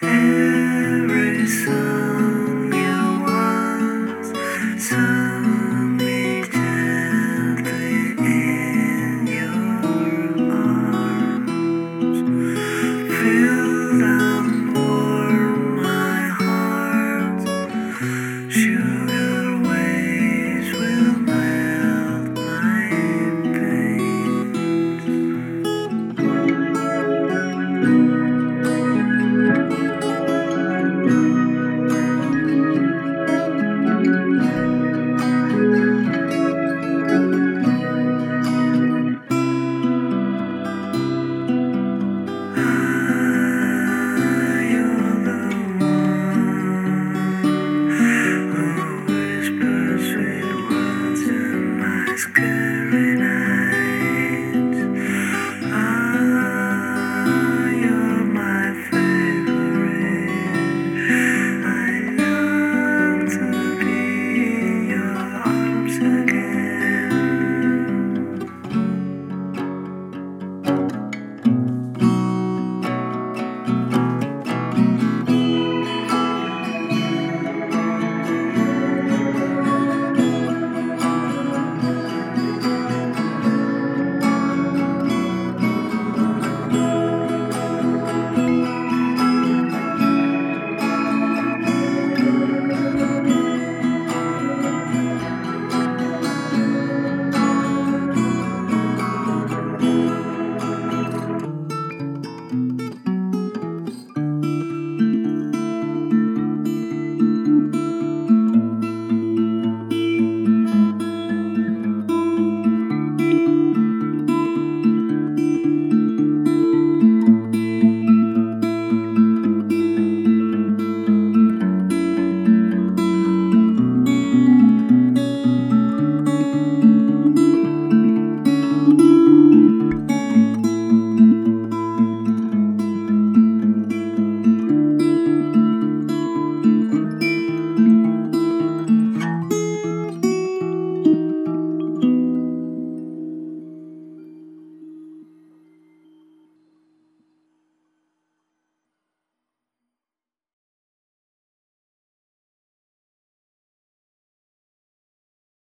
Mm-hmm.